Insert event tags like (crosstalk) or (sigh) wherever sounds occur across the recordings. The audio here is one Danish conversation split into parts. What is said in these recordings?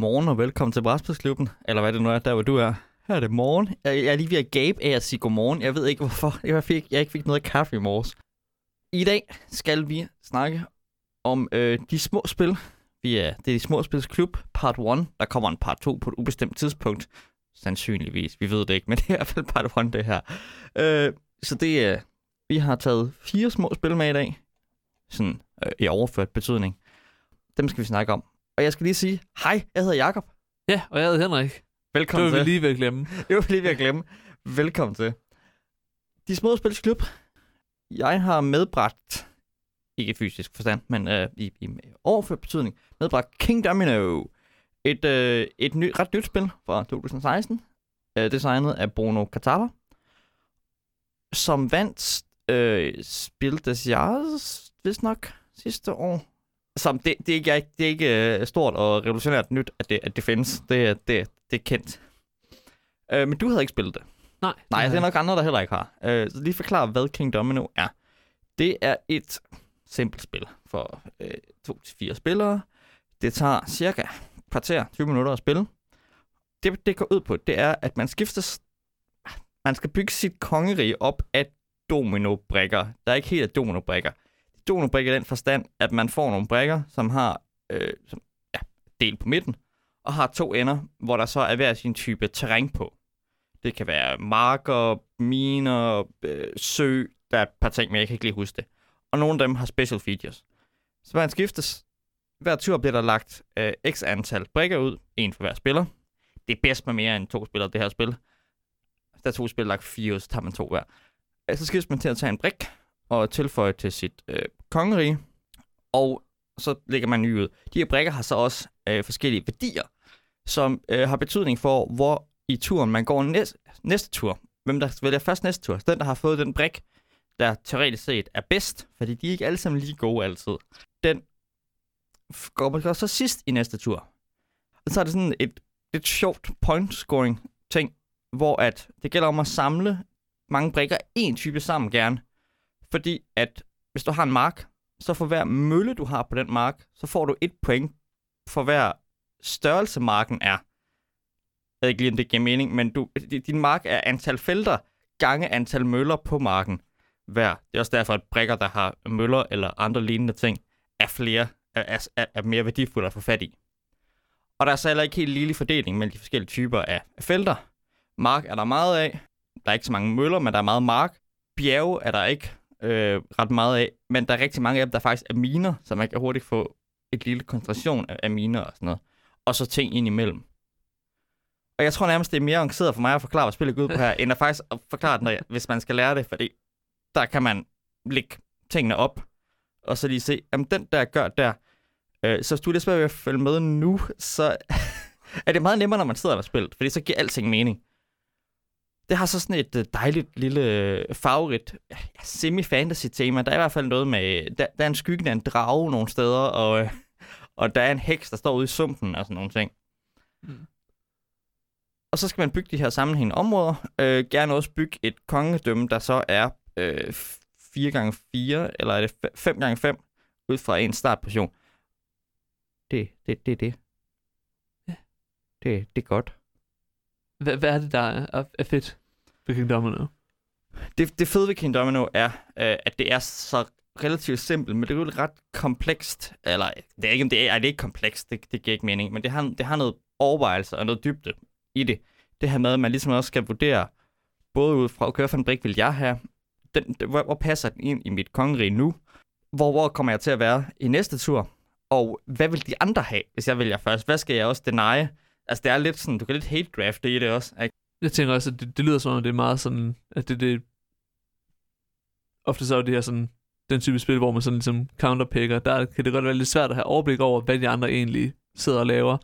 godmorgen og velkommen til Brætspidsklubben, eller hvad det nu er, der hvor du er. Her er det morgen. Jeg, jeg er lige ved at gabe af at sige godmorgen. Jeg ved ikke hvorfor. Jeg, fik, jeg ikke fik noget kaffe i morges. I dag skal vi snakke om øh, de små spil. Vi er, det er de små spils klub, part 1. Der kommer en part 2 på et ubestemt tidspunkt. Sandsynligvis. Vi ved det ikke, men det er i hvert fald part 1 det her. Øh, så det er, vi har taget fire små spil med i dag. Sådan øh, i overført betydning. Dem skal vi snakke om. Og jeg skal lige sige, hej, jeg hedder Jakob. Ja, og jeg hedder Henrik. Det Velkommen var vi til. lige ved at glemme. (laughs) Det var lige ved at glemme. Velkommen til. De små spils klub. Jeg har medbragt, ikke i fysisk forstand, men øh, i, i overført betydning, medbragt King Domino. Et, øh, et ny, ret nyt spil fra 2016, øh, designet af Bruno Catala, som vandt øh, Spil des Jahres, vist nok, sidste år. Som det, det, er ikke, det er ikke øh, stort og revolutionært nyt, at det, at det findes. Det, er- det, det er kendt. Øh, men du havde ikke spillet det. Nej, Nej, det er nok andre, der heller ikke har. Øh, så lige forklare, hvad King Domino er. Det er et simpelt spil for øh, to til fire spillere. Det tager cirka kvarter, 20 minutter at spille. Det, det går ud på, det er, at man skifter... Man skal bygge sit kongerige op af dominobrikker. Der er ikke helt af dominobrikker. Dominobrikker i den forstand, at man får nogle brikker, som har øh, som, ja, del på midten, og har to ender, hvor der så er hver sin type terræn på. Det kan være marker, miner, øh, sø, der er et par ting, men jeg kan ikke lige huske det. Og nogle af dem har special features. Så man skiftes. Hver tur bliver der lagt øh, x antal brikker ud, en for hver spiller. Det er bedst med mere end to spillere, det her spil. Hvis der er to spillere lagt fire, så tager man to hver. Øh, så skiftes man til at tage en brik og tilføje til sit øh, kongerige. Og så lægger man ny ud. De her brikker har så også øh, forskellige værdier, som øh, har betydning for, hvor i turen man går næste, næste tur. Hvem der vælger først næste tur. Så den, der har fået den brik, der teoretisk set er bedst, fordi de er ikke alle sammen lige gode altid, den går man så sidst i næste tur. Og så er det sådan et lidt sjovt point scoring ting, hvor at det gælder om at samle mange brikker en type sammen gerne. Fordi at hvis du har en mark, så for hver mølle, du har på den mark, så får du et point for hver størrelse marken er. Jeg ved ikke lige, om det giver mening, men du, din mark er antal felter gange antal møller på marken hver. Det er også derfor, at brikker, der har møller eller andre lignende ting, er flere, er, er, er mere værdifulde at få fat i. Og der er så heller ikke helt lille fordeling mellem de forskellige typer af felter. Mark er der meget af. Der er ikke så mange møller, men der er meget mark. Bjerge er der ikke øh, ret meget af, men der er rigtig mange af dem, der faktisk er miner, så man kan hurtigt få et lille koncentration af, af miner og sådan noget. Og så ting ind imellem. Og jeg tror nærmest, det er mere avanceret for mig at forklare, hvad spillet går ud på her, end at faktisk at forklare det, når jeg, hvis man skal lære det, fordi der kan man lægge tingene op, og så lige se, jamen den der gør der. Øh, så hvis du er lidt svært ved at følge med nu, så (laughs) er det meget nemmere, når man sidder og spillet, fordi så giver alting mening. Det har så sådan et øh, dejligt lille øh, farverigt ja, semi-fantasy tema. Der er i hvert fald noget med, der, der er en skyggen af en drage nogle steder, og, øh, og der er en heks, der står ude i sumpen og sådan nogle ting. Mm. Og så skal man bygge de her sammenhængende områder. Øh, gerne også bygge et kongedømme, der så er øh, 4x4, eller er det 5x5, ud fra en startposition. Det, det, det, det. Ja. Det, det er godt. Hvad, hvad er det, der er, er fedt ved King Domino? Det, det fede ved King Domino er, øh, at det er så relativt simpelt, men det er jo ret komplekst. Eller, det er ikke, det er, ej, det er ikke komplekst, det, det giver ikke mening, men det har, det har noget overvejelse og noget dybde i det. Det her med, at man ligesom også skal vurdere, både ud fra, okay, hvad for en brik vil jeg have? Den, den, hvor, hvor passer den ind i mit kongerige nu? Hvor, hvor kommer jeg til at være i næste tur? Og hvad vil de andre have, hvis jeg vælger først? Hvad skal jeg også deny? Altså, det er lidt sådan, du kan lidt hate draft i det også, ikke? Jeg tænker også, at det, det lyder som om, det er meget sådan, at det, det ofte så er det her sådan, den type spil, hvor man sådan ligesom counterpicker, der kan det godt være lidt svært at have overblik over, hvad de andre egentlig sidder og laver.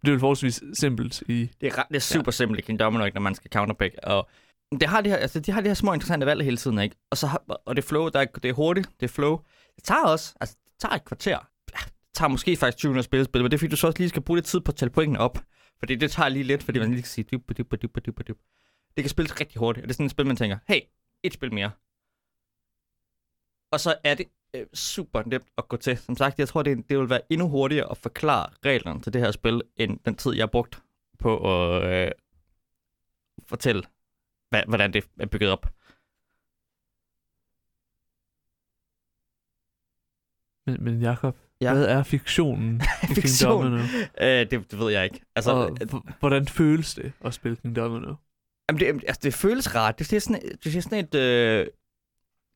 Det er jo forholdsvis simpelt i... Det er, ret, det er super ja. simpelt i King Domino, når man skal counterpick. Og det har de her, altså, de har de her små interessante valg hele tiden, ikke? Og, så har, og det flow, der er, det er hurtigt, det er flow. Det tager også, altså, det tager et kvarter. Ja, det tager måske faktisk 20 minutter at spille spil, men det er fordi, du så også lige skal bruge lidt tid på at tælle pointene op. Fordi det tager lige lidt, fordi man lige kan sige dyb, dyb, dyb, dyb, dyb. Det kan spilles rigtig hurtigt, og det er sådan et spil, man tænker, hey, et spil mere. Og så er det øh, super nemt at gå til. Som sagt, jeg tror, det, det vil være endnu hurtigere at forklare reglerne til det her spil, end den tid, jeg har brugt på at øh, fortælle, hvad, hvordan det er bygget op. Men, men Jacob, Ja. hvad er fiktionen i (laughs) King Fiktion? Domino? Øh, det, det ved jeg ikke. Altså, og øh, hvordan føles det at spille King Domino? Jamen, det, altså, det føles rart. Det er sådan, det er sådan et... Øh,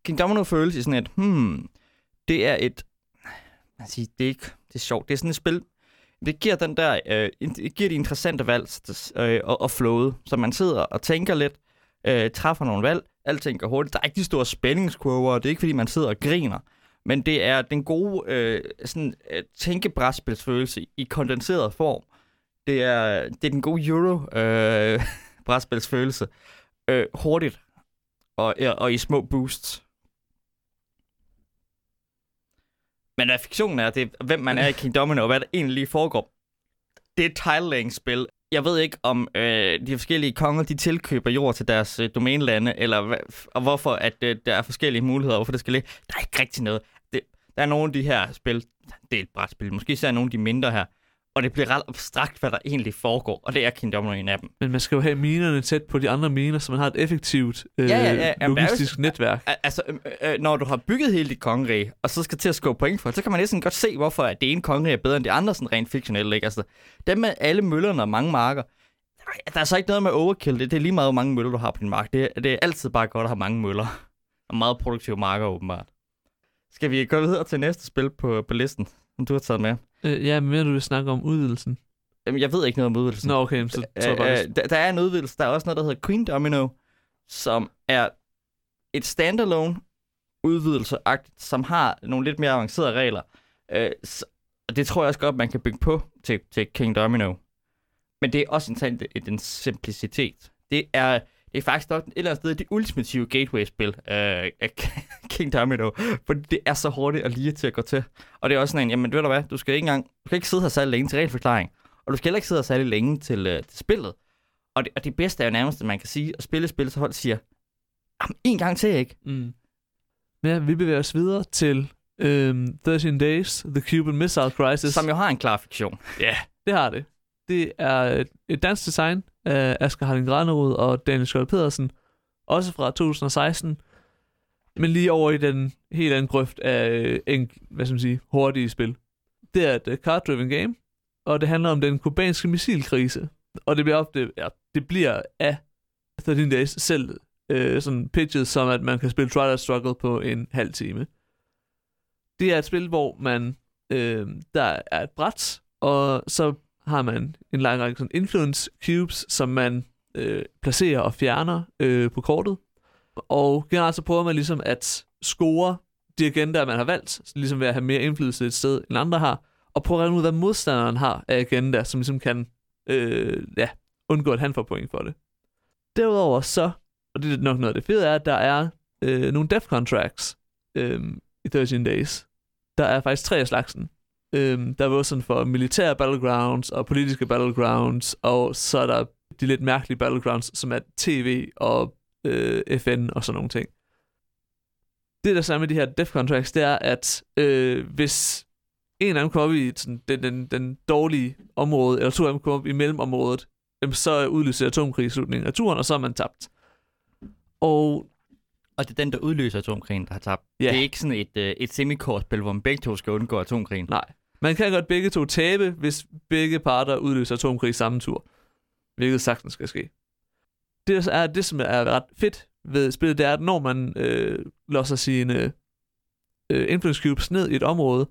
King Domino føles i sådan et... Hmm, det er et... Man siger, det er ikke... Det er sjovt. Det er sådan et spil... Det giver den der... Øh, det giver de interessante valg øh, og, og flowet. Så man sidder og tænker lidt, øh, træffer nogle valg. Alting går hurtigt. Der er ikke de store spændingskurver. Det er ikke, fordi man sidder og griner. Men det er den gode øh, sådan, øh, tænkebrætspilsfølelse i kondenseret form. Det er, det er den gode euro øh, (laughs) brætspilsfølelse. Øh, hurtigt. Og, og i små boosts. Men hvad fiktionen er, det er, hvem man er i King Domino, og hvad der egentlig lige foregår. Det er et tile-laying-spil. Jeg ved ikke, om øh, de forskellige konger, de tilkøber jord til deres øh, domænelande, eller og hvorfor at øh, der er forskellige muligheder, hvorfor det skal ligge. Der er ikke rigtig noget. Det, der er nogle af de her spil, det er et brætspil, måske især nogle af de mindre her, og det bliver ret abstrakt, hvad der egentlig foregår, og det er King Domino en af dem. Men man skal jo have minerne tæt på de andre miner, så man har et effektivt øh, Ja, ja, ja. Jamen, er jo- logistisk netværk. Al- Altså, øh, øh, når du har bygget hele dit kongerige, og så skal til at skåre point for så kan man næsten godt se, hvorfor at det ene kongerige er bedre end det andre, sådan rent fiktionelt, ikke? Altså, dem med alle møllerne og mange marker, der er så ikke noget med overkill. Det, det er lige meget, hvor mange møller du har på din mark. Det, det er altid bare godt at have mange møller. Og meget produktive marker, åbenbart. Skal vi gå videre til næste spil på, på listen, som du har taget med? Øh, ja, men mere du vil snakke om udvidelsen. Jamen, jeg ved ikke noget om udvidelsen. Nå, okay, så tror jeg bare, Øh, der, der er en udvidelse. Der er også noget, der hedder Queen Domino, som er et standalone udvidelse som har nogle lidt mere avancerede regler. Øh, så, og det tror jeg også godt, man kan bygge på til, til King Domino. Men det er også en, en, en simplicitet. Det er, det er faktisk nok et eller andet sted det ultimative gateway-spil øh, af (laughs) King Domino, for det er så hurtigt og lige til at gå til. Og det er også sådan en, jamen ved du hvad, du skal ikke engang, du skal ikke sidde her særlig længe til regelforklaring, og du skal heller ikke sidde her særlig længe til, øh, til spillet. Og det, og det bedste er jo nærmest, at man kan sige, at spille spil, så folk siger, jamen en gang til, ikke? Mm. Men ja, vi bevæger os videre til øhm, 13 Days, The Cuban Missile Crisis. Som jo har en klar fiktion. Ja, det har det. Det er et, et dansk design af Asger Harling Granerud og Daniel Skjold Pedersen, også fra 2016, men lige over i den helt anden grøft af øh, en, hvad skal man sige, hurtige spil. Det er et øh, card-driven game, og det handler om den kubanske missilkrise. Og det bliver ofte, ja, det bliver af 13 Days selv øh, sådan pitchet som, at man kan spille Twilight Struggle på en halv time. Det er et spil, hvor man, øh, der er et bræt, og så har man en lang række sådan influence cubes, som man øh, placerer og fjerner øh, på kortet. Og generelt så prøver man ligesom at score de agendaer, man har valgt, ligesom ved at have mere indflydelse et sted, end andre har, og prøve at regne ud, hvad modstanderen har af agenda, som ligesom kan øh, ja, undgå, at han får point for det. Derudover så, og det er nok noget af det fede, er, at der er øh, nogle death contracts øh, i 13 Days. Der er faktisk tre af slagsen. Øhm, der er også sådan for militære battlegrounds og politiske battlegrounds, og så er der de lidt mærkelige battlegrounds, som er tv og øh, FN og sådan nogle ting. Det der så er med de her death contracts, det er, at øh, hvis en af dem kommer op i sådan, den, den, den dårlige område, eller to af dem kommer op i mellemområdet, så udløser atomkrig i slutningen af turen, og så er man tabt. Og Og det er den, der udløser atomkrigen, der har tabt. Ja. Det er ikke sådan et, øh, et semikortspil, hvor man begge to skal undgå atomkrigen. Nej. Man kan godt begge to tabe, hvis begge parter udløser atomkrig samme tur. Hvilket sagtens skal ske. Det er det, som er ret fedt ved spillet, det er, at når man øh, låser sine øh, øh, influence cubes ned i et område,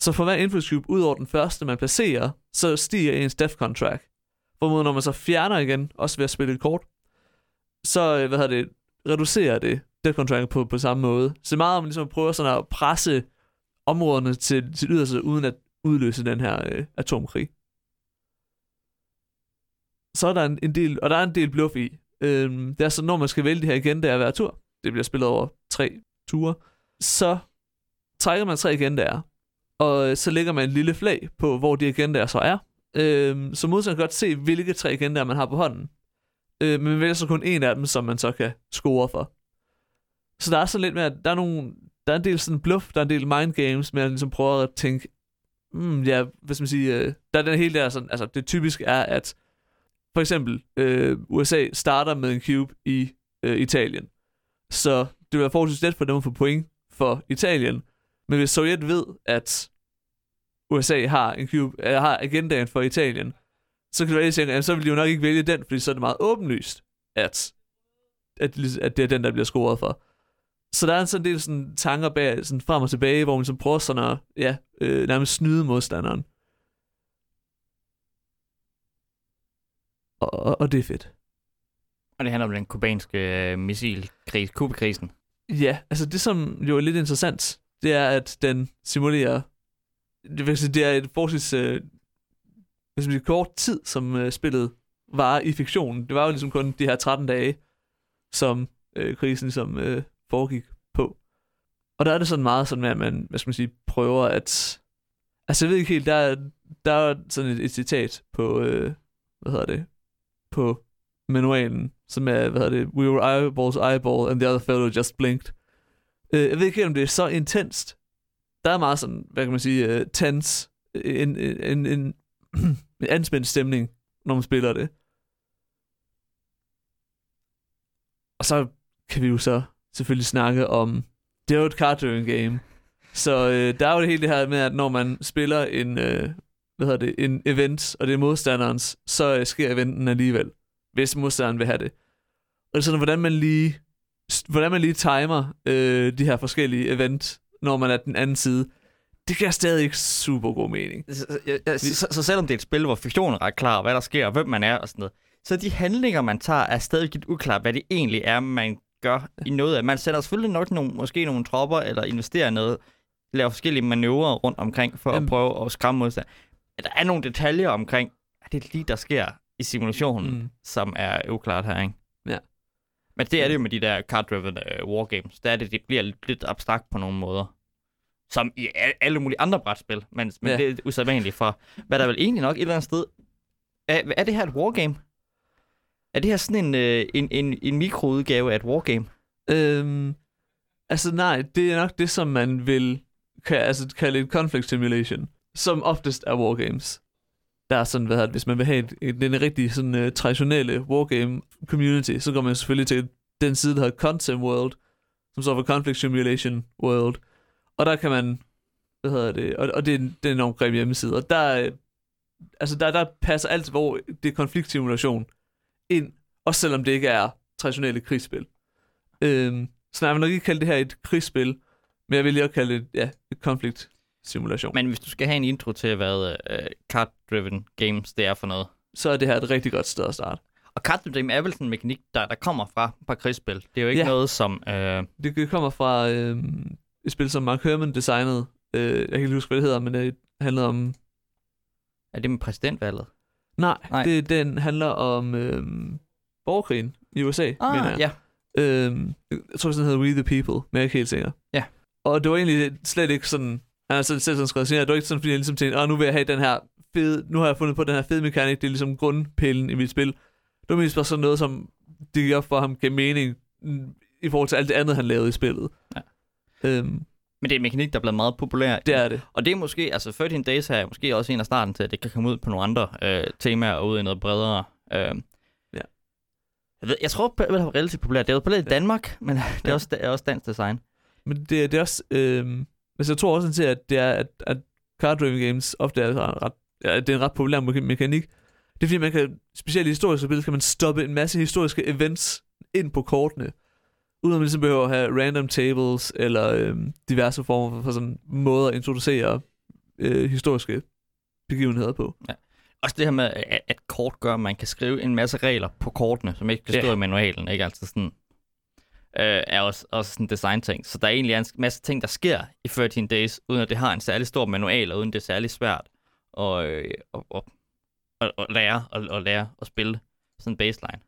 så for hver influence cube ud over den første, man placerer, så stiger ens death contract. Hvorimod når man så fjerner igen, også ved at spille et kort, så øh, hvad hedder det, reducerer det death contract på, på samme måde. Så det er meget, om man ligesom prøver sådan at presse områderne til, til yderste, uden at udløse den her øh, atomkrig. Så er der en, en del, og der er en del bluff i. Øhm, det er så, når man skal vælge det her igen, der er hver tur, det bliver spillet over tre ture, så trækker man tre agendaer, og øh, så lægger man en lille flag på, hvor de agendaer så er. Øhm, så modstanderen kan godt se, hvilke tre agendaer man har på hånden. Øh, men man vælger så kun en af dem, som man så kan score for. Så der er sådan lidt med, at der er nogle der er en del sådan bluff, der er en del mind games, med at ligesom prøver at tænke, mm, ja, hvad skal man sige, øh, der er den hele der sådan, altså det typisk er, at for eksempel øh, USA starter med en cube i øh, Italien, så det vil være forholdsvis let for dem at få point for Italien, men hvis Sovjet ved, at USA har en cube, øh, har agendaen for Italien, så kan du ikke tænke, at så vil de jo nok ikke vælge den, fordi så er det meget åbenlyst, at, at, at det er den, der bliver scoret for. Så der er en sådan del sådan, tanker bag, sådan frem og tilbage, hvor man så prøver sådan at ja, øh, nærmest snyde modstanderen. Og, og, og det er fedt. Og det handler om den kubanske øh, missilkris, kubekrisen. Ja, altså det som jo er lidt interessant, det er, at den simulerer, det, vil sige, det er et forholdsvis øh, skal man kort tid, som øh, spillet var i fiktionen. Det var jo ligesom kun de her 13 dage, som øh, krisen som øh, foregik på. Og der er det sådan meget sådan med, at man, hvad skal man sige, prøver at... Altså jeg ved ikke helt, der er, der er sådan et, et citat på, øh, hvad hedder det, på manualen, som er, hvad hedder det, we were eyeballs eyeball, and the other fellow just blinked. Øh, jeg ved ikke helt, om det er så intenst. Der er meget sådan, hvad kan man sige, øh, uh, tense, øh, øh, en, en, en, (clears throat) en anspændt stemning, når man spiller det. Og så kan vi jo så selvfølgelig snakke om, det er jo et card game. Så øh, der er jo det hele det her med, at når man spiller en, øh, hvad hedder det, en event, og det er modstanderens, så øh, sker eventen alligevel, hvis modstanderen vil have det. Og det er sådan, hvordan man lige, hvordan man lige timer øh, de her forskellige event, når man er den anden side, det giver stadig ikke super god mening. Så, så, så, så selvom det er et spil, hvor fiktionen er ret klar, hvad der sker, og hvem man er og sådan noget, så de handlinger, man tager, er stadig lidt uklart, hvad det egentlig er, man gør i noget af. Man sætter selvfølgelig nok nogle, måske nogle tropper, eller investerer noget, laver forskellige manøvrer rundt omkring, for Jamen. at prøve at skræmme modstand. Der er nogle detaljer omkring, at det er lige, der sker i simulationen, mm. som er uklart her, ikke? Ja. Men det er det jo med de der card-driven uh, wargames. Der er det, det bliver lidt, lidt abstrakt på nogle måder. Som i alle mulige andre brætspil, men, men ja. det er usædvanligt for, hvad der vel egentlig nok et eller andet sted... Er, er det her et wargame? Er det her sådan en, øh, en, en, en mikroudgave af et wargame? Øhm, altså nej, det er nok det, som man vil kan, altså, kalde et conflict simulation, som oftest er wargames. Der er sådan, hvad hedder det, hvis man vil have et, et, en rigtig sådan, uh, traditionelle wargame community, så går man selvfølgelig til den side, der hedder Content World, som så for Conflict Simulation World. Og der kan man, hvad hedder det, og, og det, er, det er en enormt grim hjemmeside, og der, øh, altså der, der passer alt, hvor det er konfliktsimulation, ind, også selvom det ikke er traditionelle krigsspil. Øhm, så jeg vil nok ikke kalde det her et krigsspil, men jeg vil lige kalde det ja, et konflikt simulation. Men hvis du skal have en intro til, hvad uh, card-driven games det er for noget, så er det her et rigtig godt sted at starte. Og card-driven er vel sådan en mekanik, der, der kommer fra fra krigsspil. Det er jo ikke ja. noget, som... Uh... Det kommer fra uh, et spil, som Mark Herman designede. Uh, jeg kan ikke huske, hvad det hedder, men det handler om... Er det med præsidentvalget? Nej, Nej. Det, den handler om øhm, borgerkrigen i USA, ah, mener jeg. Ja. Øhm, jeg tror, den hedder We the People, men jeg er ikke helt sikker. Ja. Og det var egentlig slet ikke sådan, han har selv sådan skrevet senere, det var ikke sådan, fordi jeg ligesom tænkte, nu vil jeg have den her fede, nu har jeg fundet på den her fede mekanik, det er ligesom grundpillen i mit spil. Det var mest bare sådan noget, som det gik op for ham gav mening mm, i forhold til alt det andet, han lavede i spillet. Ja. Øhm, men det er en mekanik, der er blevet meget populær. Det er det. Og det er måske, altså 13 Days her er måske også en af starten til, at det kan komme ud på nogle andre øh, temaer og ud i noget bredere. Øh. Ja. Jeg, ved, jeg tror, det er relativt populært. Det er jo populært i Danmark, men (laughs) det er, også, det er også dansk design. Men det, det er også, øh, altså jeg tror også til, at det er, at, at card-driven games ofte er ret, ja, det er en ret populær mekanik. Det er fordi, man kan, specielt i historiske spil, kan man stoppe en masse historiske events ind på kortene uden at man ligesom behøver at have random tables, eller øh, diverse former for, for sådan måder at introducere øh, historiske begivenheder på. Ja. Også det her med, at, at kort gør, at man kan skrive en masse regler på kortene, som ikke kan stå ja. i manualen, ikke? Altså sådan, øh, er også, også sådan design-ting. Så der er egentlig en masse ting, der sker i 13 Days, uden at det har en særlig stor manual, og uden det er særlig svært at, øh, at, at, at, at lære at, at lære at spille sådan baseline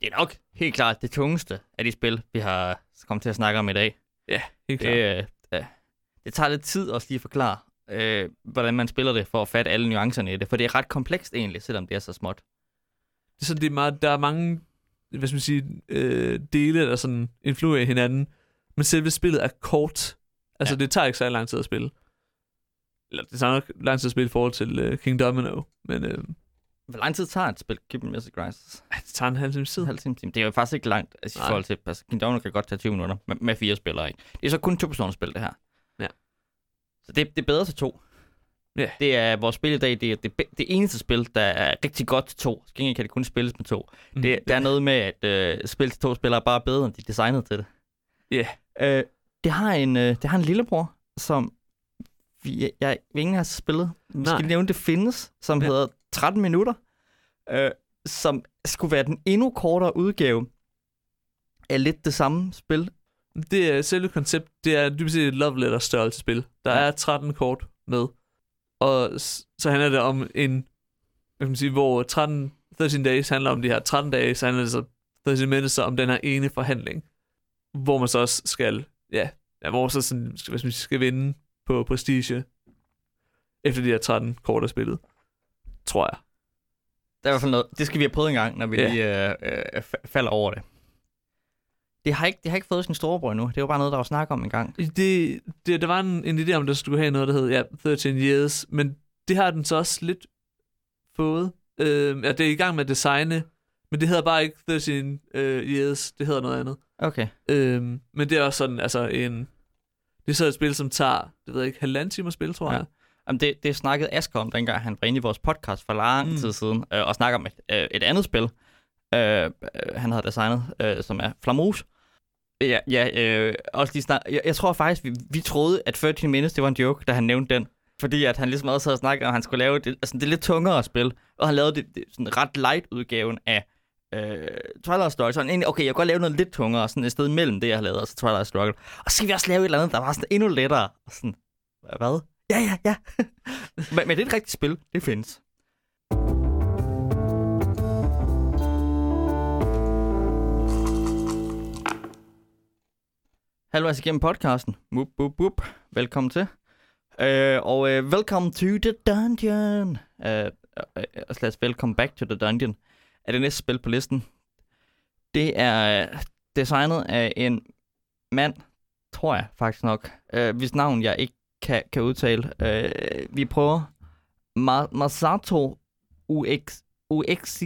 det er nok helt klart det tungeste af de spil, vi har kommet til at snakke om i dag. Ja, helt klart. Det, øh, det tager lidt tid også lige at forklare, øh, hvordan man spiller det, for at fatte alle nuancerne i det. For det er ret komplekst egentlig, selvom det er så småt. Det er sådan, det er meget, der er mange hvad skal man sige, øh, dele, der sådan influerer hinanden. men selve spillet er kort. Altså, Ja. det tager ikke så lang tid at spille. Eller det tager nok lang tid at spille i forhold til uh, King Domino, men uh, Hvor lang tid tager et spil Keep Music Crisis? det tager en halv time tid. En halv time, time. Det er jo faktisk ikke langt altså, i forhold til, altså, King Domino kan godt tage 20 minutter med, med fire spillere, ikke? Det er så kun to personer spil, det her. Ja. Så det, det er bedre til to. Ja. Det er vores spil i dag, det er det, det eneste spil, der er rigtig godt til to. Skal kan det kun spilles med to. Mm. Det, der er noget med, at øh, spil til to spillere er bare bedre, end de er designet til det. Ja. Øh, det, har en, øh, det har en lillebror, som vi, jeg, jeg ikke, har spillet. Vi skal nævne, det findes, som ja. hedder 13 minutter, øh, som skulle være den endnu kortere udgave af lidt det samme spil. Det er selve koncept, det er dybest set et love letter størrelse spil. Der Ja. er 13 kort med. Og så handler det om en, hvad kan man sige, hvor 13, 13 days handler om de her 13 dage, så handler det så 13 minutes om den her ene forhandling, hvor man så også skal, ja, ja hvor så sådan, skal, skal vinde på prestige efter de her 13 kort er spillet. Tror jeg. Der er i hvert fald noget, det skal vi have prøvet en gang, når vi ja. lige øh, øh, fa- falder over det. Det har, ikke, det har ikke fået sin storebror endnu. Det var bare noget, der var snak om en gang. Det, det, der var en, en idé om, at der skulle have noget, der hed ja, 13 Years, men det har den så også lidt fået. Øh, ja, det er i gang med at designe, men det hedder bare ikke 13 øh, Years, det hedder noget andet. Okay. Øh, men det er også sådan, altså en... Det er så et spil, som tager, det ved jeg ikke, halvanden time at spille, tror Ja. jeg. Jamen, det, det snakkede Asger om, dengang han var inde i vores podcast for lang Mm. tid siden, øh, og snakkede om et, øh, et andet spil, øh, øh, han havde designet, øh, som er Flamouche. Ja, ja øh, også lige snak, jeg, jeg tror faktisk, vi, vi troede, at 13 Minutes, det var en joke, da han nævnte den. Fordi at han ligesom også havde snakket om, at han skulle lave det, altså det lidt tungere spil, og han lavede det, det sådan ret light udgaven af øh, Twilight Struggle. Så han egentlig, okay, jeg kan godt lave noget lidt tungere, sådan et sted mellem det, jeg har lavet, og så Twilight Struggle. Og så skal vi også lave et eller andet, der var sådan endnu lettere. Og sådan, hvad? Ja, ja, ja. men, men det er et rigtigt spil. Det findes. Halvvejs igennem podcasten. Wup, wup, wup. Velkommen til. Øh, og øh, velkommen to the dungeon. Øh, øh, øh, slash welcome back to the dungeon. Er det næste spil på listen. Det er øh, designet af en mand, tror jeg faktisk nok, øh, hvis navn jeg ikke kan, kan udtale. Øh, vi prøver Ma- Masato UX, UXG.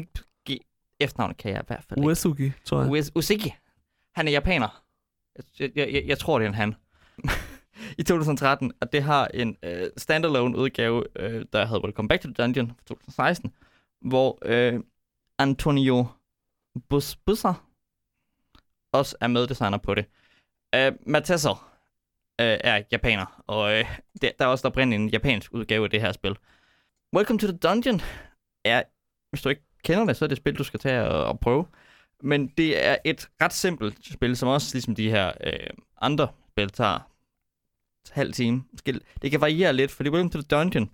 Efternavnet kan jeg i hvert fald ikke. Uesugi, tror jeg. Ues-. Han er japaner. Jeg, jeg, jeg, jeg tror, det er en han. (laughs) I 2013, og det har en øh, standalone udgave, øh, der hedder Welcome Back to the Dungeon fra 2016, hvor øh, Antonio Bus Busser også er meddesigner på det. Øh, Matesso øh, er japaner, og øh, der, der er også oprindeligt en japansk udgave af det her spil. Welcome to the Dungeon er, hvis du ikke kender det, så er det et spil, du skal tage og, og prøve. Men det er et ret simpelt spil, som også ligesom de her øh, andre spil tager halv time. Måske- Det kan variere lidt, fordi Welcome to the Dungeon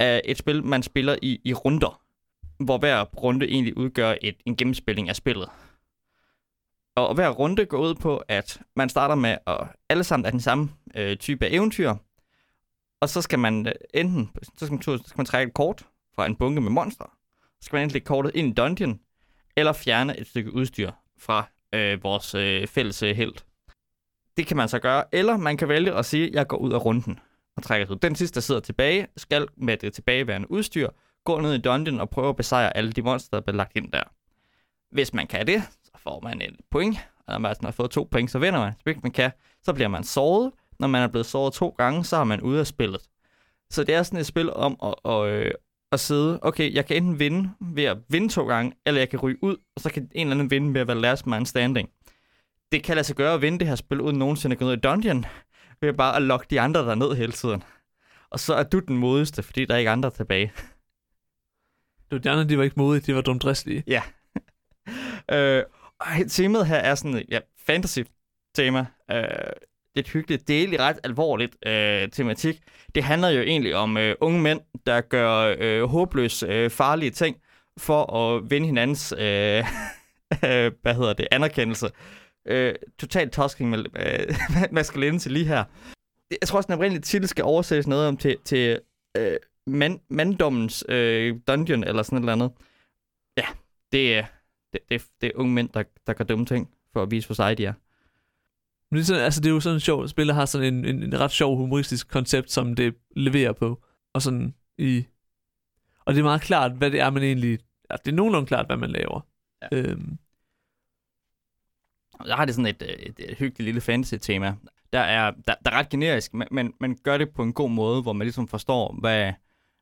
er et spil, man spiller i, i runder, hvor hver runde egentlig udgør et, en gennemspilling af spillet. Og hver runde går ud på, at man starter med at alle sammen er den samme øh, type af eventyr, og så skal man øh, enten så skal man, så skal man trække et kort fra en bunke med monstre, så skal man enten lægge kortet ind i dungeon, eller fjerne et stykke udstyr fra øh, vores øh, fælles øh, held. Det kan man så gøre, eller man kan vælge at sige, at jeg går ud af runden og trækker ud. Den sidste, der sidder tilbage, skal med det tilbageværende udstyr gå ned i dungeon og prøve at besejre alle de monster, der er lagt ind der. Hvis man kan det, får man et point, og når man har fået to point, så vinder man. Hvis man kan, så bliver man såret. Når man er blevet såret to gange, så er man ude af spillet. Så det er sådan et spil om at, at, øh, at sidde, okay, jeg kan enten vinde ved at vinde to gange, eller jeg kan ryge ud, og så kan en eller anden vinde ved at være last man standing. Det kan lade sig gøre at vinde det her spil, uden nogensinde at gå ned i dungeon, ved bare at lokke de andre der ned hele tiden. Og så er du den modigste, fordi der er ikke andre tilbage. Var de andre, de var ikke modige, de var dumdristige. (laughs) Øh, ej, temaet her er sådan ja, fantasy-tema. Øh, lidt hyggeligt. Det er egentlig ret alvorligt øh, tematik. Det handler jo egentlig om øh, unge mænd, der gør øh, håbløst øh, farlige ting for at vinde hinandens øh, øh, (laughs) hvad hedder det, anerkendelse. Øh, total tosking med øh, (laughs) til lige her. Jeg tror også, den oprindelige titel skal oversættes noget om til, til øh, mand, manddommens øh, dungeon eller sådan et eller andet. Ja, det er det, det, det er unge mænd, der, der gør dumme ting for at vise, hvor seje de er. Men det, er sådan, altså, det er jo sådan en sjov, spillet har sådan en, en, en ret sjov humoristisk koncept, som det leverer på. Og sådan i... Og det er meget klart, hvad det er, man egentlig... Ja, det er nogenlunde klart, hvad man laver. Ja. Øhm, Jeg har det sådan et, øh, et, et hyggeligt lille fantasy-tema. Der er, der, der er ret generisk, men, men man gør det på en god måde, hvor man ligesom forstår, hvad...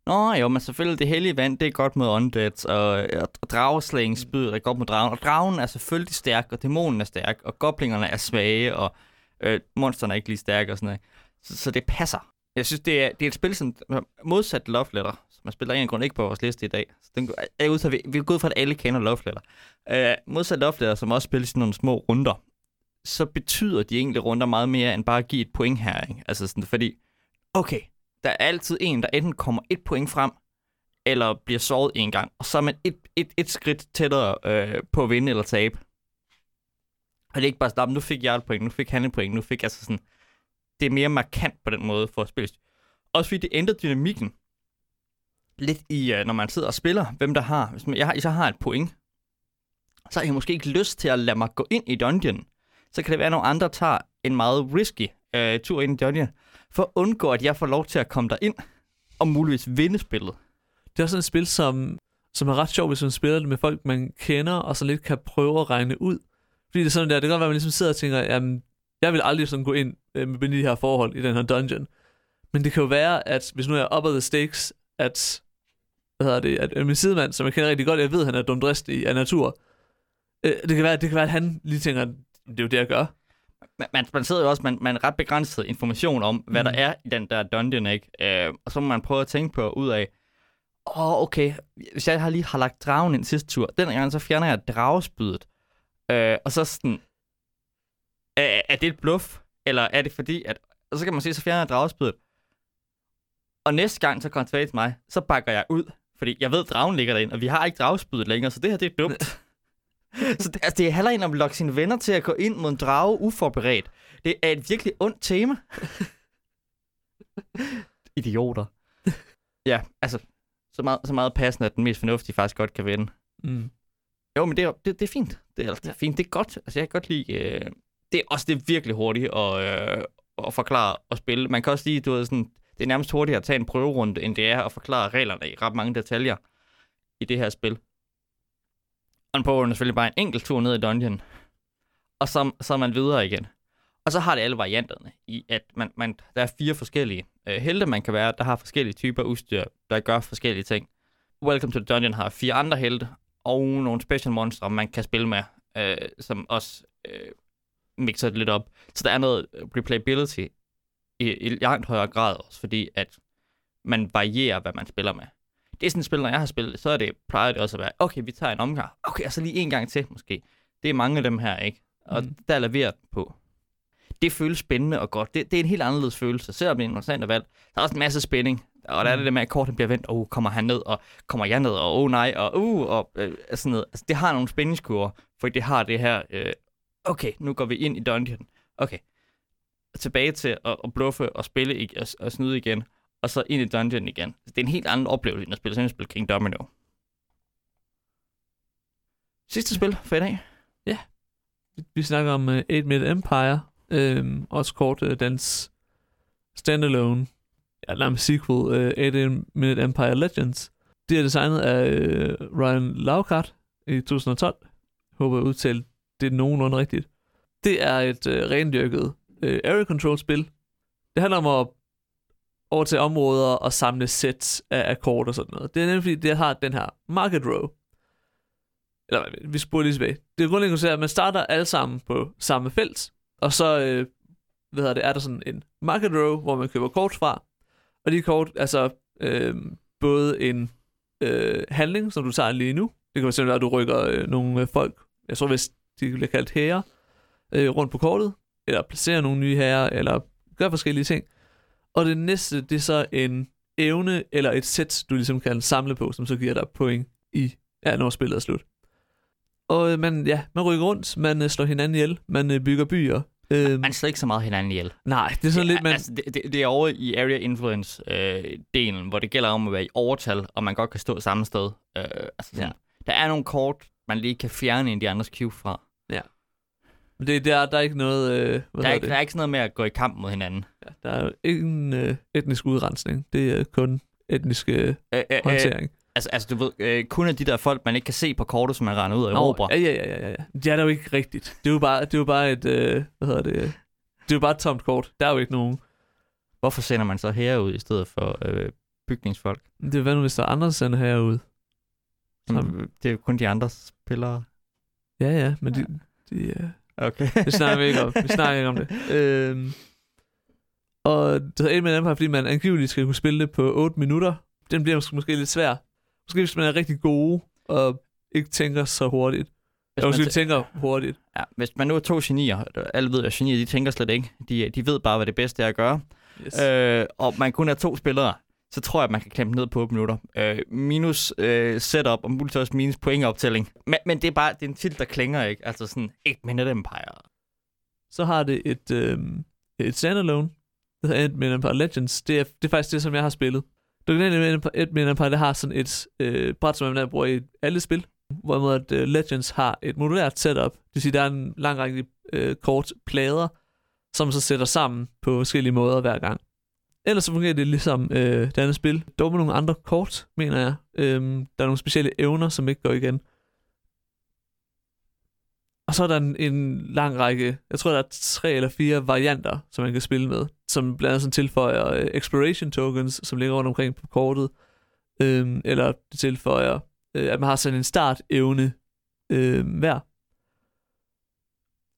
Nå jo, men selvfølgelig det hellige vand, det er godt mod undeads, og, og drageslængsspyd er godt mod dragen, og dragen er selvfølgelig stærk, og dæmonen er stærk, og goblingerne er svage, og øh, monsterne er ikke lige stærke og sådan noget. Så, så det passer. Jeg synes, det er, det er et spil, som modsat Love Letter, som man spiller en grund ikke på vores liste i dag. Så den, er ud, vi, vi er gået fra, at alle kender Love Letter. Øh, modsat Love Letter, som også spiller sådan nogle små runder, så betyder de enkelte runder meget mere end bare at give et point her. Ikke? Altså sådan, fordi, okay, der er altid en, der enten kommer et point frem, eller bliver såret en gang, og så er man et, et, et skridt tættere øh, på at vinde eller tabe. Og det er ikke bare sådan, nu fik jeg et point, nu fik han et point, nu fik jeg altså sådan... Det er mere markant på den måde for at spille. Også fordi det ændrer dynamikken lidt i, øh, når man sidder og spiller, hvem der har. Hvis man, jeg, har, så jeg har et point, så har jeg måske ikke lyst til at lade mig gå ind i dungeon. Så kan det være, at nogle andre tager en meget risky øh, tur ind i dungeon, for at undgå, at jeg får lov til at komme der ind og muligvis vinde spillet. det er også sådan et spil, som, som er ret sjovt, hvis man spiller det med folk, man kender, og så lidt kan prøve at regne ud. Fordi det er sådan der, det kan godt være, at man ligesom sidder og tænker, jamen, jeg vil aldrig sådan gå ind øh, med de her forhold i den her dungeon. Men det kan jo være, at hvis nu er up the stakes, at, hvad hedder det, at øh, min sidemand, som jeg kender rigtig godt, jeg ved, at han er dumdristig af natur, øh, det, kan være, det kan være, at han lige tænker, det er jo det, jeg gør man, man, sidder jo også man, man ret begrænset information om, hvad Mm. der er i den der dungeon, ikke? Øh, og så må man prøve at tænke på ud af, åh, oh, okay, hvis jeg har lige har lagt dragen ind sidste tur, den gang så fjerner jeg dragespydet. Øh, og så sådan, er, er det et bluff? Eller er det fordi, at, og så kan man sige, så fjerner jeg dragespydet. Og næste gang, så kommer tilbage til mig, så bakker jeg ud, fordi jeg ved, at dragen ligger derinde, og vi har ikke dragespydet længere, så det her, det er dumt. (laughs) (laughs) så det, altså, det handler egentlig om at lokke sine venner til at gå ind mod en drage uforberedt. Det er et virkelig ondt tema. (laughs) Idioter. (laughs) Ja, altså, så meget, så meget passende, at den mest fornuftige faktisk godt kan vinde. Mm. Jo, men det er, det, det er fint. Det er, altså, det er fint. Det er godt. Altså, jeg kan godt lide... Øh, det er også det er virkelig hurtigt at, øh, at forklare og spille. Man kan også lige, du ved, sådan, det er nærmest hurtigere at tage en prøverunde, end det er at forklare reglerne i ret mange detaljer i det her spil. Og en er selvfølgelig bare en enkelt tur ned i dungeon. Og så, så er man videre igen. Og så har det alle varianterne i, at man, man, der er fire forskellige øh, helte, man kan være, der har forskellige typer udstyr, der gør forskellige ting. Welcome to the Dungeon har fire andre helte, og nogle special monstre, man kan spille med, øh, som også øh, mixer det lidt op. Så der er noget replayability i, i langt højere grad også, fordi at man varierer, hvad man spiller med. Det er sådan et spil, når jeg har spillet, så er det, plejer det også at være, okay, vi tager en omgang. Okay, og så lige en gang til, måske. Det er mange af dem her, ikke? Og Mm. der leverer den på. Det føles spændende og godt. Det, det er en helt anderledes følelse. Selvom det er en interessant valg, der er også en masse spænding. Og der er Mm. det der med, at korten bliver vendt. Oh, kommer han ned? Og kommer jeg ned? Og oh nej. Og uh, og øh, sådan noget. Altså, det har nogle spændingskurver, for det har det her, øh, okay, nu går vi ind i dungeon. Okay. Tilbage til at, at bluffe og spille og, og snyde igen. Og så ind i dungeon igen. Altså, det er en helt anden oplevelse, end at spille sådan spil King Domino. Sidste spil for i dag. Ja. Vi snakker om øh, uh, 8-Minute Empire, øhm, også kort uh, dens standalone, ja, nærmest sequel, øh, uh, 8-Minute Empire Legends. Det er designet af uh, Ryan Laukart i 2012. Håber jeg udtalte det nogenlunde rigtigt. Det er et uh, rendyrket uh, area control spil. Det handler om at overtage områder og samle sæt af, af kort og sådan noget. Det er nemlig fordi, det har den her market row. Eller vi spurgte lige tilbage. Det er grundlæggende at man starter alle sammen på samme felt, og så øh, hvad hedder det, er der sådan en market row, hvor man køber kort fra. Og de kort, altså øh, både en øh, handling, som du tager lige nu. Det kan fx være, at du rykker øh, nogle øh, folk, jeg tror hvis de bliver kaldt herrer, øh, rundt på kortet, eller placerer nogle nye herrer, eller gør forskellige ting. Og det næste, det er så en evne eller et sæt, du ligesom kan samle på, som så giver dig point i, ja, når spillet er slut. Og øh, man, ja, man rykker rundt, man øh, slår hinanden ihjel, man øh, bygger byer. Øhm, Man slår ikke så meget hinanden ihjel. nej, det er sådan det, lidt, man... altså, det, det, det er over i area influence-delen, hvor det gælder om at være i overtal, og man godt kan stå samme sted. Øh, altså sådan, Ja. ja. Der er nogle kort, man lige kan fjerne en af de andres cube fra. Det, der, der er ikke noget... Øh, hvad Der er, ikke, det? der er ikke sådan noget med at gå i kamp mod hinanden. Ja, der er ingen øh, etnisk udrensning. Det er kun etnisk øh, Øh, øh, øh, håndtering. altså, altså, du ved, øh, kun af de der folk, man ikke kan se på kortet, som er rendet ud af Europa. ja, ja, ja, ja, ja. Det er da jo ikke rigtigt. Det er jo bare, det er jo bare et... Øh, hvad hedder det? Det er jo bare et tomt kort. Der er jo ikke nogen... Hvorfor sender man så herud i stedet for øh, bygningsfolk? Det er hvad nu, hvis der er andre, der sender herud? Som, det er jo kun de andre spillere. Ja, ja, men de, de, øh, Okay. det snakker vi ikke om. Vi snakker ikke om det. (laughs) Øhm, og det hedder Endman Empire, fordi man angiveligt skal kunne spille det på 8 minutter. Den bliver måske, måske lidt svær. Måske hvis man er rigtig gode og ikke tænker så hurtigt. Hvis man, måske tæ- tænker hurtigt. ja, hvis man nu er to genier, alle ved, at genier, de tænker slet ikke. De, de ved bare, hvad det bedste er at gøre. Yes. Øh, og man kun er to spillere, så tror jeg, at man kan klemme ned på 8 minutter. Øh, minus øh, setup, og muligvis også minus pointoptælling. Men, men det er bare det er en titel, der klinger, ikke? Altså sådan, 8 Minute Empire. Så har det et, øh, et standalone. Det hedder Endman Empire Legends. Det er, det er faktisk det, som jeg har spillet. Det er Endman Empire, det har sådan et øh, bræt, som man bruger i alle spil. Hvorimod at øh, Legends har et modulært setup. Det vil sige, der er en lang række øh, kort plader, som så sætter sammen på forskellige måder hver gang. Ellers så fungerer det ligesom øh, det andet spil. Dog med nogle andre kort, mener jeg. Øhm, der er nogle specielle evner, som ikke går igen. Og så er der en, en lang række, jeg tror der er tre eller fire varianter, som man kan spille med, som blandt andet sådan tilføjer øh, exploration tokens, som ligger rundt omkring på kortet, øhm, eller det tilføjer, øh, at man har sådan en startevne øh, hver.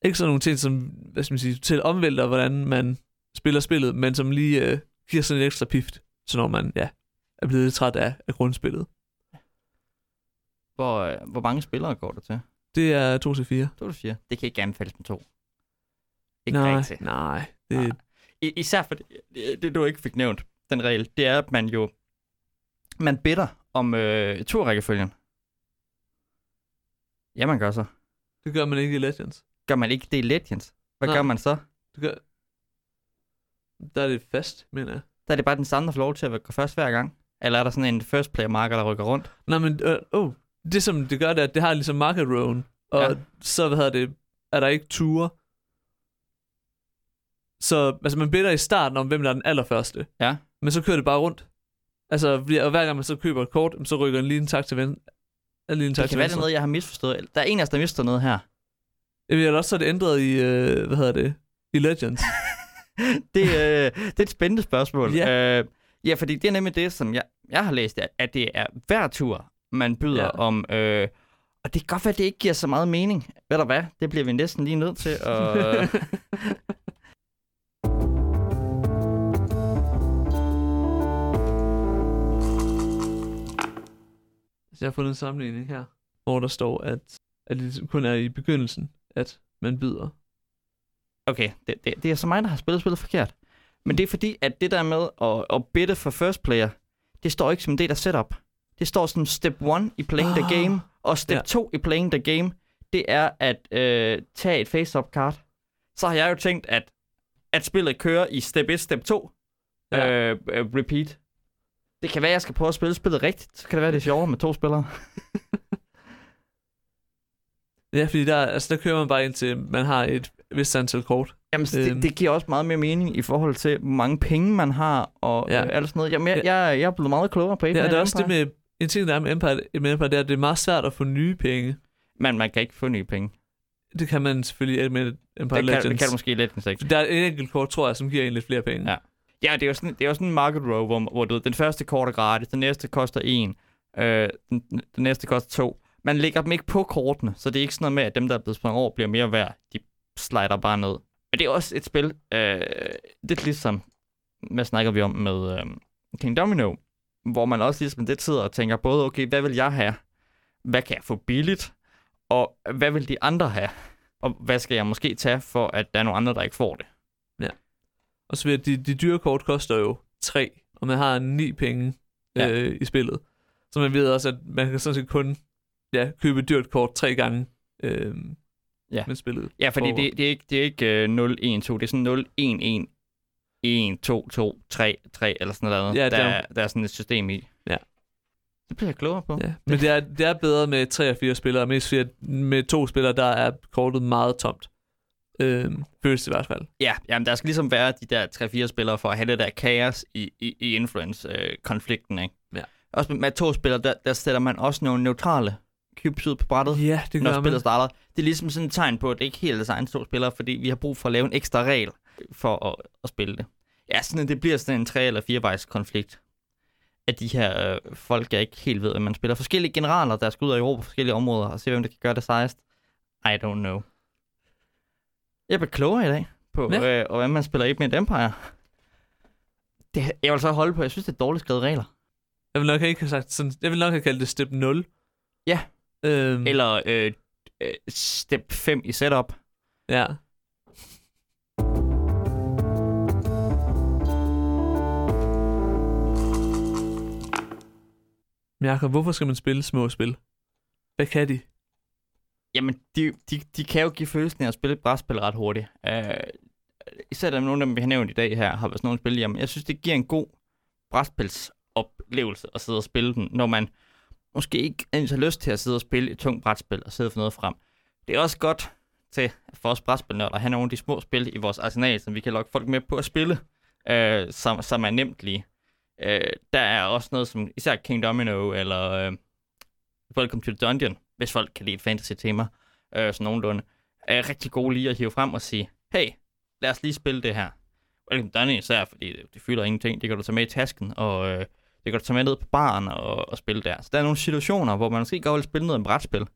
Ikke sådan nogle ting, som hvad skal man sige, til omvælter, hvordan man spiller spillet, men som lige øh, giver sådan et ekstra pift, så når man ja, er blevet lidt træt af, af grundspillet. Hvor, øh, hvor mange spillere går der til? Det er 2 til 4. To eller fire? Det kan ikke anbefales med to. Ikke nej, rigtigt. nej. Det, Nej. I, især for det, det, det, du ikke fik nævnt, den regel, det er, at man jo man beder om øh, turrækkefølgen. Ja, man gør så. det gør man ikke i Legends. Gør man ikke det i Legends? Hvad Nej. gør man så? Det gør... Der er det fast, mener jeg. Der er det bare den samme, der får lov til at gå først hver gang? Eller er der sådan en first player marker, der rykker rundt? Nej, men øh, oh, det som det gør, det er, at det har ligesom market rown, og Ja. så, hvad hedder det, er der ikke ture. Så altså, man beder i starten om, hvem der er den allerførste. Ja. Men så kører det bare rundt. Altså, og hver gang man så køber et kort, så rykker en lige en tak til venstre. Lige en tak Det til kan være, det er noget, jeg har misforstået. Der er en af os, der mister noget her. Jeg ved også, så er det ændret i, øh, hvad hedder det, i Legends. (laughs) (laughs) det, øh, det er et spændende spørgsmål. Ja. Øh, ja, fordi det er nemlig det, som jeg, jeg har læst, at, at det er hver tur, man byder ja. Om. Øh, og det kan godt være, at det ikke giver så meget mening. Ved du hvad? Det bliver vi næsten lige nødt til at... Så (laughs) jeg har fundet en sammenligning her, hvor der står, at, at det kun er i begyndelsen, at man byder. Okay, det, det, det er så mig, der har spillet spillet forkert. Men det er fordi, at det der med at, at bidde for first player, det står ikke som del af setup. Det står som step 1 i playing the Ah, game, og step ja. 2 i playing the game, det er at øh, tage et face-up card. Så har jeg jo tænkt, at, at spillet kører i step 1, step 2, Ja. øh, øh, repeat. Det kan være, at jeg skal prøve at spille spillet rigtigt. Så kan det være, det er sjovere med to spillere. (laughs) Ja, fordi der, altså, der kører man bare ind til, man har et vist antal kort. Jamen, det, Øhm. det giver også meget mere mening i forhold til, hvor mange penge man har, og ja. Ja. øh, alt sådan noget. Jamen, jeg, jeg, jeg er blevet meget klogere på Ja, Ape det er også det Empire. med, en ting der er med Empire, med Empire, det er, at det er meget svært at få nye penge. Men man kan ikke få nye penge. Det kan man selvfølgelig med Empire Det kan, Legends. det kan du måske lidt ikke. Der er et enkelt kort, tror jeg, som giver en lidt flere penge. Ja. Ja, det er jo sådan, det er jo sådan en market row, hvor, hvor du, ved, den første kort er gratis, den næste koster en, øh, den, den næste koster to. Man lægger dem ikke på kortene, så det er ikke sådan noget med, at dem, der er blevet sprunget over, bliver mere værd. De slider bare ned. Men det er også et spil, øh, lidt ligesom, hvad snakker vi om med øh, King Domino, hvor man også ligesom lidt sidder og tænker både, okay, hvad vil jeg have? Hvad kan jeg få billigt? Og hvad vil de andre have? Og hvad skal jeg måske tage, for at der er nogle andre, der ikke får det? Og så ved de, de dyre kort koster jo 3, og man har 9 penge Ja. øh, i spillet. Så man ved også, at man kan sådan set kun ja, købe et dyrt kort tre gange øh, Ja. med spillet. Ja, fordi det, det, er ikke, det er ikke uh, 0, 1, 2, det er sådan 0, 1, 1, 1, 2, 2, 3, 3 eller sådan noget. Ja, der, er- er, der er sådan et system i. Ja. Det bliver jeg klogere på. Ja, men det er, det er bedre med 3 og 4 spillere, mest fordi med to spillere, der er kortet meget tomt. Øh, føles det i hvert fald. Ja, jamen, der skal ligesom være de der 3-4 spillere for at have det der kaos i, i, i influence-konflikten, ikke? Ja. Også med, med to spillere, der, der sætter man også nogle neutrale cubes ud på brættet, Ja, det når gør spillet man. starter. Det er ligesom sådan et tegn på, at det ikke helt er designet til to spillere, fordi vi har brug for at lave en ekstra regel for at, at spille det. Ja, sådan, at det bliver sådan en tre- eller firevejs konflikt af de her øh, folk, jeg ikke helt ved, hvad man spiller. Forskellige generaler, der skal ud og Europa på forskellige områder, og se, hvem der kan gøre det sejest. I don't know. Jeg blev klogere i dag på, Ja. øh, og hvordan man spiller Ape Mint Empire. Det, jeg vil så holde på, jeg synes, det er dårligt skrevet regler. Jeg vil nok ikke have sagt sådan, jeg vil nok have kaldt det step 0. Ja. Øhm, Eller øh, øh, step 5 i setup. Ja. Men Jacob, hvorfor skal man spille små spil? Hvad kan de? Jamen, de, de, de kan jo give følelsen af at spille et brætspil ret hurtigt. Uh, især der nogle af dem, vi har nævnt i dag her, har været sådan nogle spil. Jamen, jeg synes, det giver en god brætspilsoplevelse at sidde og spille den, når man måske ikke ens har lyst til at sidde og spille et tungt brætspil og sidde for noget frem. Det er også godt til for os brætspilnørder at have nogle af de små spil i vores arsenal, som vi kan lokke folk med på at spille, øh, som, som er nemt lige. Øh, der er også noget som især King Domino eller øh, Welcome to the Dungeon, hvis folk kan lide et fantasy-tema, øh, sådan nogenlunde, er rigtig gode lige at hive frem og sige, hey, lad os lige spille det her. Welcome to Dungeon især, fordi det, det fylder ingenting. Det kan du tage med i tasken, og øh, det kan du tage med ned på baren og, og spille der. Så der er nogle situationer, hvor man måske godt vil spille noget brætspil,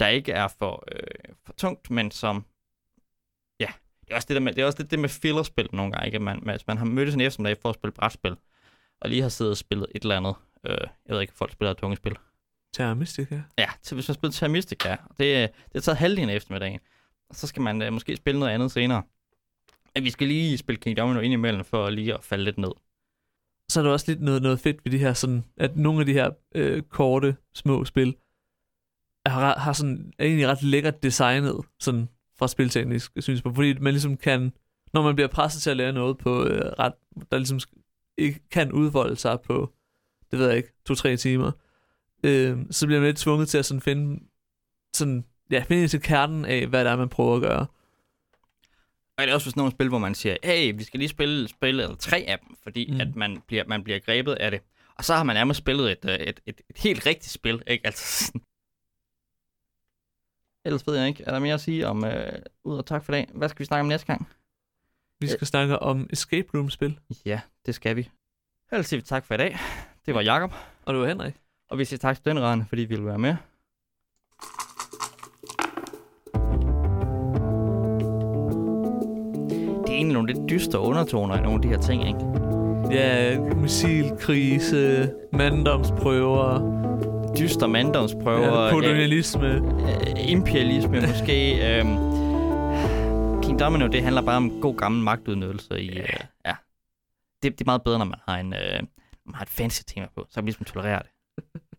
der ikke er for, øh, for tungt, men som, ja, det er også det, der med, det er også det, det med fillerspil nogle gange, ikke? At man, hvis man har mødtes en eftermiddag for at spille brætspil, og lige har siddet og spillet et eller andet, øh, jeg ved ikke, folk spiller tunge spil, Terra Mystica. Ja, til hvis man spiller Terra Mystica. Det, øh, det er taget halvdelen af eftermiddagen. Og så skal man uh, måske spille noget andet senere. Men vi skal lige spille King Domino ind imellem, for lige at falde lidt ned. Så er der også lidt noget, noget fedt ved de her, sådan, at nogle af de her øh, korte, små spil, har, har sådan, er egentlig ret lækkert designet, sådan fra spilteknisk synspunkt, fordi man ligesom kan, når man bliver presset til at lære noget på øh, ret, der ligesom ikke kan udfolde sig på, det ved jeg ikke, to-tre timer, øh, så bliver man lidt tvunget til at sådan finde, sådan, ja, finde til kernen af, hvad det er, man prøver at gøre. Og det er også sådan nogle spil, hvor man siger, hey, vi skal lige spille spil eller tre af dem, fordi Mm. at man bliver, man bliver grebet af det. Og så har man nærmest spillet et, øh, et, et, et helt rigtigt spil, ikke? (laughs) Altså sådan. Ellers ved jeg ikke, er der mere at sige om øh, ud og tak for dag? Hvad skal vi snakke om næste gang? Vi skal snakke om escape room-spil, Ja, det skal vi. Ellers siger vi tak for i dag. Det var Jakob og det var Henrik. Og vi siger tak til den fordi I ville være med. Egentlig nogle lidt dystre undertoner i nogle af de her ting, ikke? Ja, missilkrise, manddomsprøver, Dyster manddomsprøver, ja, kolonialisme. øh, imperialisme (laughs) måske. øhm. King Domino, det handler bare om god gammel magtudnyttelse i... Øh, ja. Det, det er meget bedre, når man har, en, øh, man har et fancy tema på, så kan man ligesom tolerere det. (laughs)